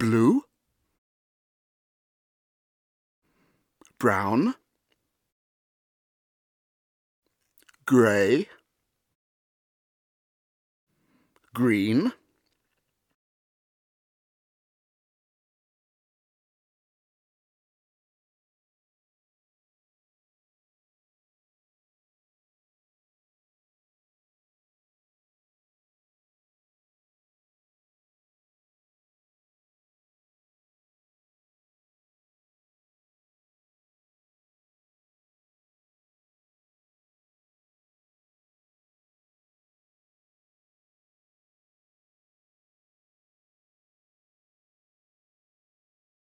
blue, brown, grey, green,